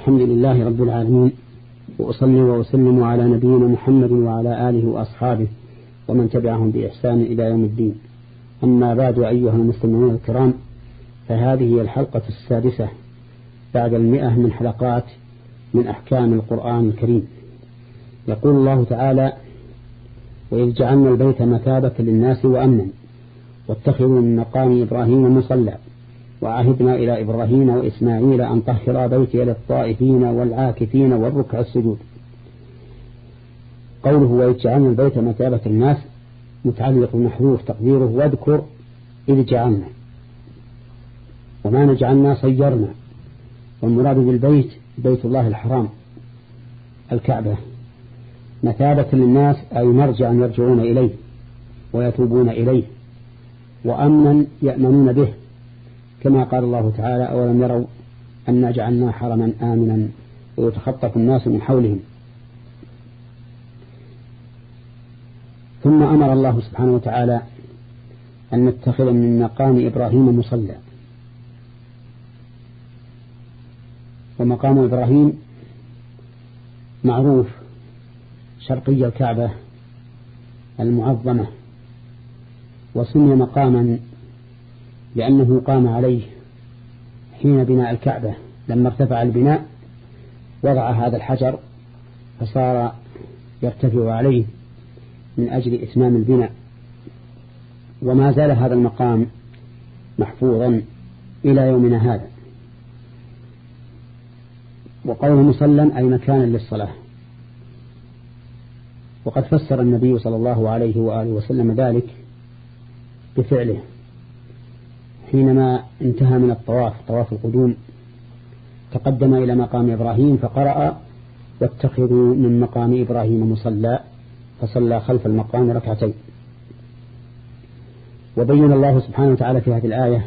الحمد لله رب العالمين وأصلي وأسلم على نبينا محمد وعلى آله وأصحابه ومن تبعهم بإحسان إلى يوم الدين. أما بعد أيها المسلمون الكرام فهذه هي الحلقة السادسة بعد المئة من حلقات من أحكام القرآن الكريم. يقول الله تعالى وإذ جعلنا البيت مثابة للناس وأمنا واتخذوا من مقام إبراهيم مصلى وعهدنا إلى إبراهيم وإسماعيل أن طهر بيتي للطائفين والعاكفين والركع السجود. قوله ويجعلنا البيت مثابة الناس متعلق محذوف تقديره واذكر إذ جعلنا. وما نجعلنا صيرنا. والمراد بالبيت بيت الله الحرام الكعبة. مثابة للناس أي مرجعا يرجعون إليه ويتوبون إليه وأمنا يأمنون به. كما قال الله تعالى أولم يروا أن جعلنا حرما آمنا ويتخطف الناس من حولهم. ثم أمر الله سبحانه وتعالى أن نتخذ من مقام إبراهيم مصلى. ومقام إبراهيم معروف شرقي الكعبة المعظمة وسمي مقاما لأنه قام عليه حين بناء الكعبة. لما ارتفع البناء وضع هذا الحجر فصار يرتفع عليه من أجل إتمام البناء. وما زال هذا المقام محفوظا إلى يومنا هذا. وقوله مصلى أي مكانا للصلاة. وقد فسر النبي صلى الله عليه وآله وسلم ذلك بفعله. حينما انتهى من الطواف طواف القدوم تقدم إلى مقام إبراهيم فقرأ واتخذوا من مقام إبراهيم مصلى فصلى خلف المقام ركعتين. وبين الله سبحانه وتعالى في هذه الآية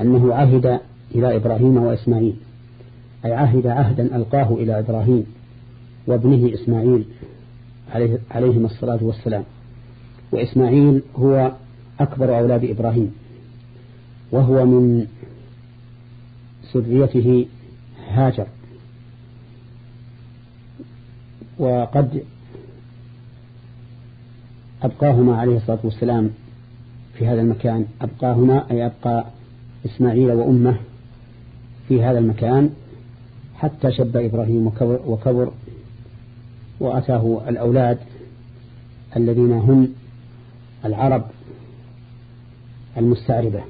أنه عهد إلى إبراهيم وإسماعيل أي عهد عهدا ألقاه إلى إبراهيم وابنه إسماعيل عليه عليهما الصلاة والسلام. وإسماعيل هو أكبر أولاد إبراهيم. وهو من سريته هاجر. وقد أبقاهما عليه الصلاة والسلام في هذا المكان. أبقاهما أي أبقى إسماعيل وأمه في هذا المكان حتى شب إبراهيم وكبر, وكبر وأتاه الأولاد الذين هم العرب المستعربة.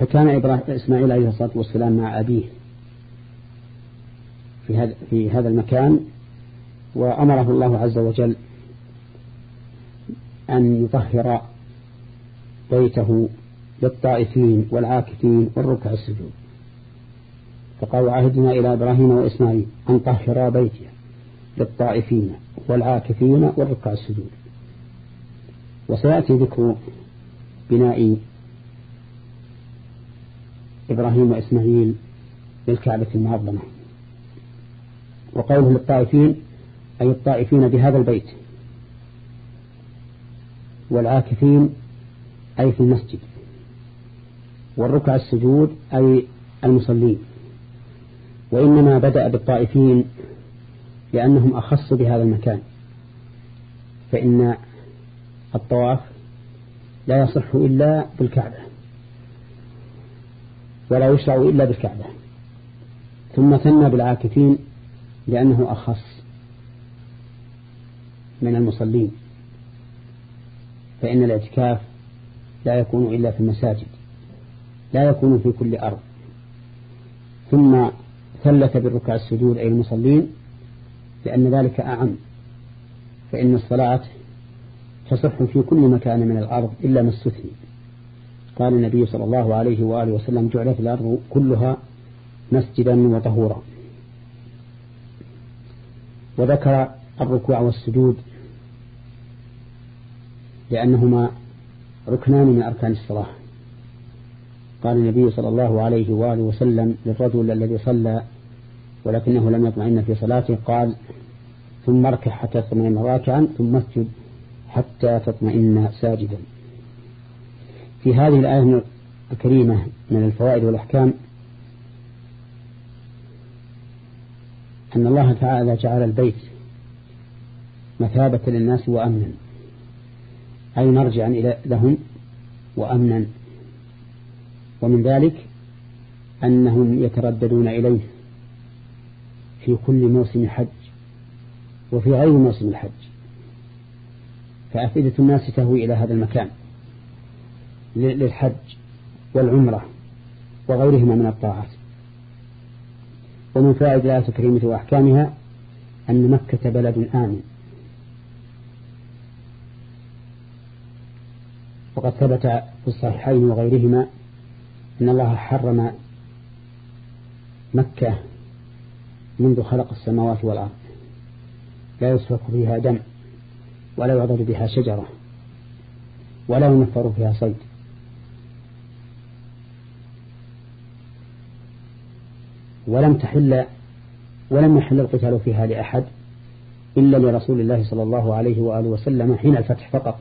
فكان إسماعيل عليه الصلاة والسلام مع أبيه في هذا, في هذا المكان وأمره الله عز وجل أن يطهر بيته للطائفين والعاكفين والركع السجود. فقال عهدنا إلى إبراهيم وإسماعيل أن طهر بيتي للطائفين والعاكفين والركع السجود. وسيأتي ذكر بناء إبراهيم وإسماعيل للكعبة المعظمة. وقوله للطائفين أي الطائفين بهذا البيت. والعاكفين أي في المسجد. والركع السجود أي المصلين. وإنما بدأ بالطائفين لأنهم أخص بهذا المكان. فإن الطواف لا يصح إلا بالكعبة. ولا يشرع إلا بالكعبة. ثم ثنى بالعاكفين لأنه أخص من المصلين. فإن الاعتكاف لا يكون إلا في المساجد لا يكون في كل أرض. ثم ثلث بالركع السجود أي المصلين لأن ذلك أعم. فإن الصلاة تصح في كل مكان من الأرض إلا ما استثني قال النبي صلى الله عليه وآله وسلم جعلت الأرض كلها مسجدا وطهورا. وذكر الركوع والسجود لأنهما ركنان من أركان الصلاة. قال النبي صلى الله عليه وآله وسلم للرجل الذي صلى ولكنه لم يطمئن في صلاته قال ثم اركع حتى تطمئن راكعا ثم اسجد حتى تطمئن ساجدا. في هذه الآية الكريمة من الفوائد والأحكام أن الله تعالى جعل البيت مثابة للناس وأمنا أي مرجعا إلى لهم وأمنا. ومن ذلك أنهم يترددون إليه في كل موسم حج وفي غير موسم الحج. فأفئدة الناس تهوي إلى هذا المكان. للحج والعمرة وغيرهما من الطاعات. ومن فائدة الآية الكريمة وأحكامها أن مكة بلد آمن. وقد ثبت في الصحيحين وغيرهما أن الله حرم مكة منذ خلق السماوات والأرض. لا يسفك فيها دم ولا يعضد بها شجرة ولا ينفر فيها صيد. ولم تحل ولم يحل القتال فيها لأحد إلا لرسول الله صلى الله عليه وآله وسلم حين الفتح فقط.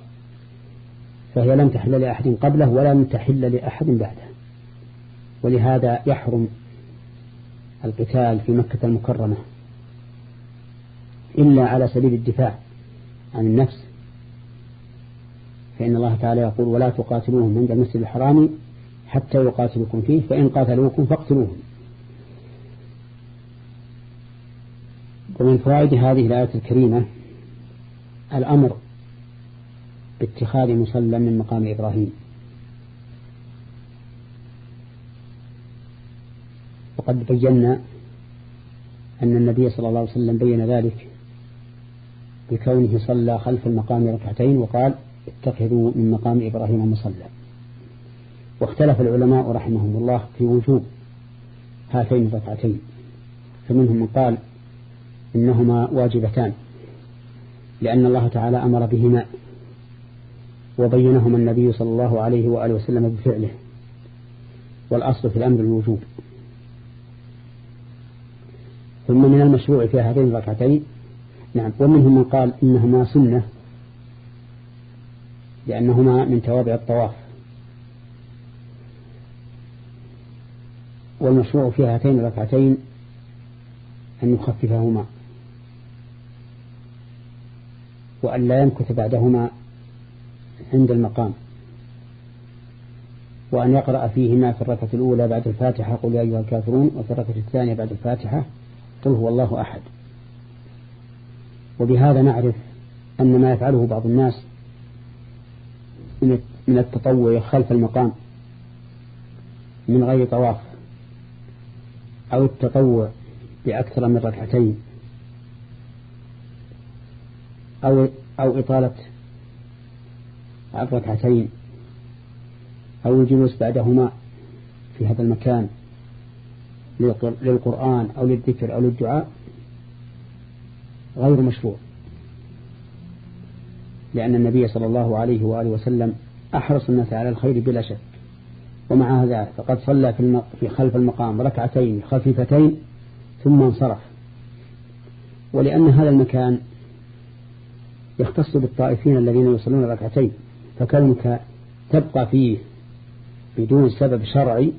فهي لم تحل لأحد قبله ولم تحل لأحد بعده. ولهذا يحرم القتال في مكة المكرمة إلا على سبيل الدفاع عن النفس. فإن الله تعالى يقول ولا تقاتلوهم عند المسجد الحرام حتى يقاتلوكم فيه فإن قاتلوكم فاقتلوهم. ومن فوائد هذه الآية الكريمة الأمر باتخاذ مصلى من مقام إبراهيم. وقد بينا أن النبي صلى الله عليه وسلم بين ذلك بكونه صلى خلف المقام ركعتين وقال اتخذوا من مقام إبراهيم مصلى واختلف العلماء رحمهم الله في وجوب هاتين الركعتين. فمنهم من قال إنهما واجبتان لأن الله تعالى أمر بهما وبينهما النبي صلى الله عليه وآله وسلم بفعله والأصل في الأمر الوجوب. ثم من المشروع في هذين الركعتين نعم ومنهم من قال إنهما سنة لأنهما من توابع الطواف. والمشروع في هاتين الركعتين أن يخففهما. وأن لا يمكث بعدهما عند المقام. وأن يقرأ فيهما في الركعة الأولى بعد الفاتحة. قل يا أيها الكافرون وفي الركعة الثانية بعد الفاتحة. قل هو الله أحد. وبهذا نعرف أن ما يفعله بعض الناس من التطوع خلف المقام من غير طواف أو التطوع بأكثر من ركعتين. أو أو إطالة الركعتين أو الجلوس بعدهما في هذا المكان للقرآن أو للذكر أو للدعاء غير مشروع. لأن النبي صلى الله عليه وآله وسلم أحرص الناس على الخير بلا شك. ومع هذا فقد صلى في, في خلف المقام ركعتين خفيفتين ثم انصرف. ولأن هذا المكان يختص بالطائفين الذين يصلون ركعتين فكونك تبقى فيه بدون سبب شرعي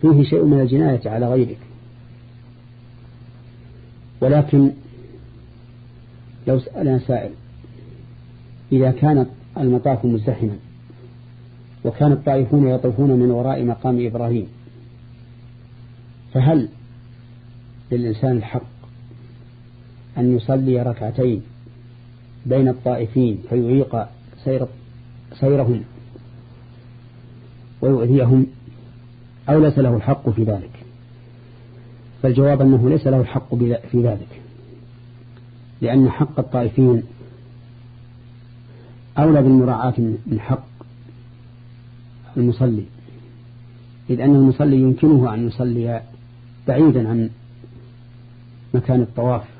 فيه شيء من الجناية على غيرك. ولكن لو سألنا سائل إذا كان المطاف مزدحما وكان الطائفون يطوفون من وراء مقام إبراهيم فهل للإنسان الحق أن يصلي ركعتين بين الطائفين فيعيق سير سيرهم ويؤذيهم أو ليس له الحق في ذلك. فالجواب أنه ليس له الحق في ذلك. لأن حق الطائفين أولى بالمراعاة من حق المصلي. إذ أن المصلي يمكنه أن يصلي بعيدا عن مكان الطواف.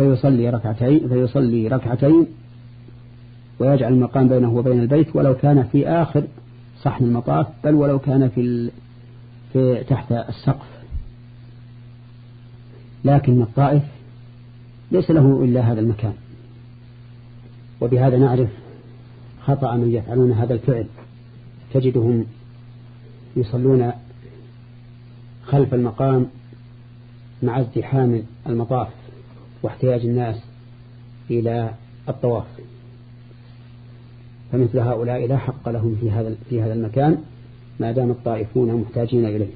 فيصلي ركعتين فيصلي ركعتين ويجعل المقام بينه وبين البيت ولو كان في آخر صحن المطاف بل ولو كان في, في تحت السقف. لكن الطائف ليس له إلا هذا المكان. وبهذا نعرف خطأ من يفعلون هذا الفعل. تجدهم يصلون خلف المقام مع ازدحام المطاف. واحتياج الناس إلى الطواف. فمثل هؤلاء لا حق لهم في هذا في هذا المكان ما دام الطائفون محتاجين إليه.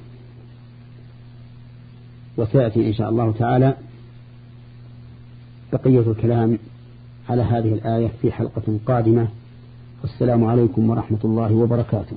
وسيأتي إن شاء الله تعالى بقية الكلام على هذه الآية في حلقة قادمة. والسلام عليكم ورحمة الله وبركاته.